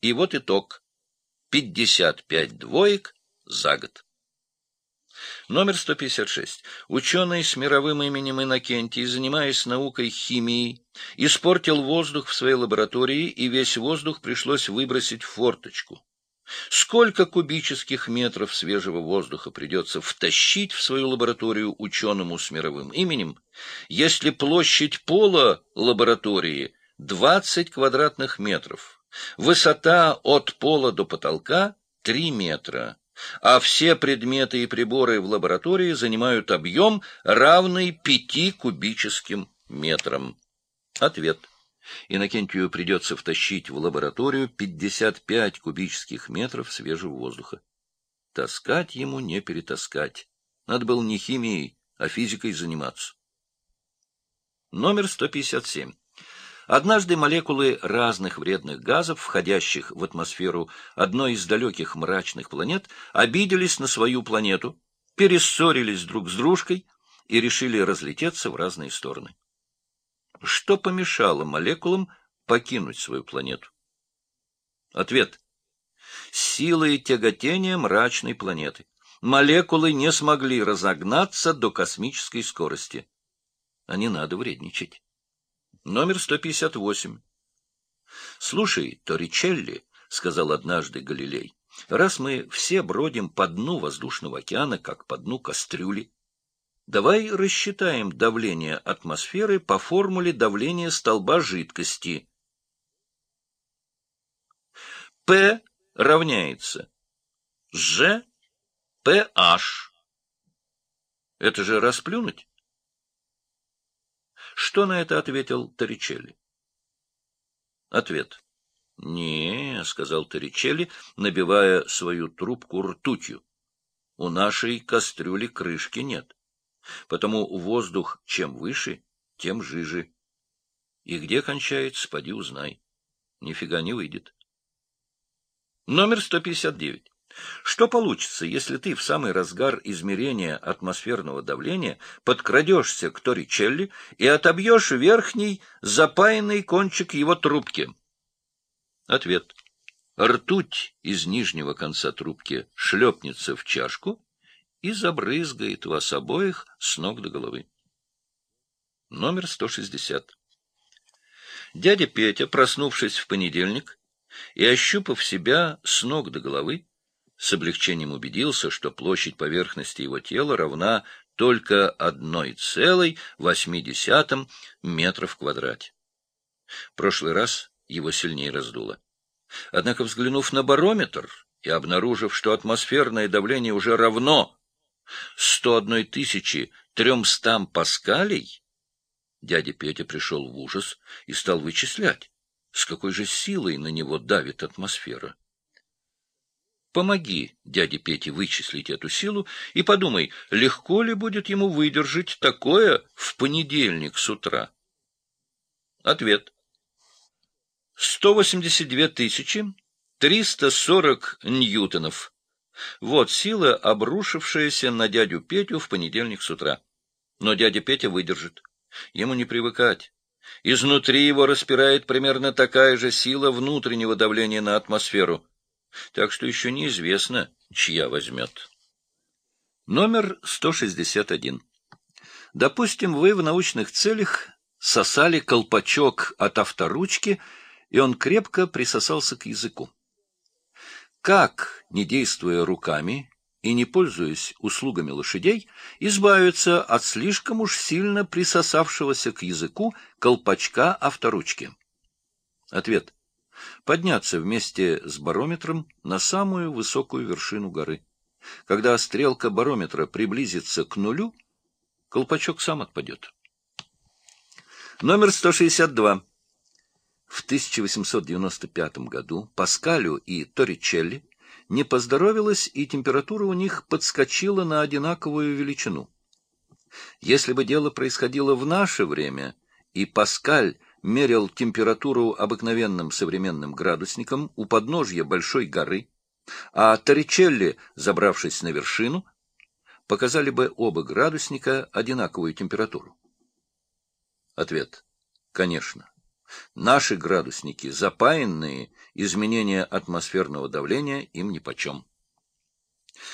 И вот итог. 55 двоек за год. Номер 156. Ученый с мировым именем Иннокентий, занимаясь наукой химией, испортил воздух в своей лаборатории, и весь воздух пришлось выбросить в форточку. Сколько кубических метров свежего воздуха придется втащить в свою лабораторию ученому с мировым именем, если площадь пола лаборатории 20 квадратных метров, высота от пола до потолка 3 метра, а все предметы и приборы в лаборатории занимают объем, равный 5 кубическим метрам? Ответ. Иннокентию придется втащить в лабораторию 55 кубических метров свежего воздуха. Таскать ему не перетаскать. Надо было не химией, а физикой заниматься. Номер 157. Однажды молекулы разных вредных газов, входящих в атмосферу одной из далеких мрачных планет, обиделись на свою планету, перессорились друг с дружкой и решили разлететься в разные стороны. Что помешало молекулам покинуть свою планету? Ответ. Силы тяготения мрачной планеты. Молекулы не смогли разогнаться до космической скорости. А не надо вредничать. Номер 158. «Слушай, Торричелли», — сказал однажды Галилей, — «раз мы все бродим по дну воздушного океана, как по дну кастрюли, Давай рассчитаем давление атмосферы по формуле давления столба жидкости. P равняется G PH. Это же расплюнуть? Что на это ответил Торричелли? Ответ. «Не», — сказал Торричелли, набивая свою трубку ртутью. «У нашей кастрюли крышки нет». Потому воздух чем выше, тем жиже. И где кончается, поди узнай. Нифига не выйдет. Номер 159. Что получится, если ты в самый разгар измерения атмосферного давления подкрадешься к Торричелли и отобьешь верхний запаянный кончик его трубки? Ответ. Ртуть из нижнего конца трубки шлепнется в чашку, и забрызгает вас обоих с ног до головы. Номер 160. Дядя Петя, проснувшись в понедельник и ощупав себя с ног до головы, с облегчением убедился, что площадь поверхности его тела равна только 1,8 метров в квадрате. В прошлый раз его сильнее раздуло. Однако, взглянув на барометр и обнаружив, что атмосферное давление уже равно сто одной тысячи тремстам паскалей, дядя Петя пришел в ужас и стал вычислять, с какой же силой на него давит атмосфера. Помоги дяде Пете вычислить эту силу и подумай, легко ли будет ему выдержать такое в понедельник с утра. Ответ. 182 тысячи 340 ньютонов. Вот сила, обрушившаяся на дядю Петю в понедельник с утра. Но дядя Петя выдержит. Ему не привыкать. Изнутри его распирает примерно такая же сила внутреннего давления на атмосферу. Так что еще неизвестно, чья возьмет. Номер 161. Допустим, вы в научных целях сосали колпачок от авторучки, и он крепко присосался к языку. Как, не действуя руками и не пользуясь услугами лошадей, избавиться от слишком уж сильно присосавшегося к языку колпачка авторучки? Ответ. Подняться вместе с барометром на самую высокую вершину горы. Когда стрелка барометра приблизится к нулю, колпачок сам отпадет. Номер 162. В 1895 году Паскалю и Торричелли не поздоровилось, и температура у них подскочила на одинаковую величину. Если бы дело происходило в наше время, и Паскаль мерил температуру обыкновенным современным градусником у подножья большой горы, а Торричелли, забравшись на вершину, показали бы оба градусника одинаковую температуру? Ответ. Конечно. Наши градусники запаянные, изменение атмосферного давления им нипочем.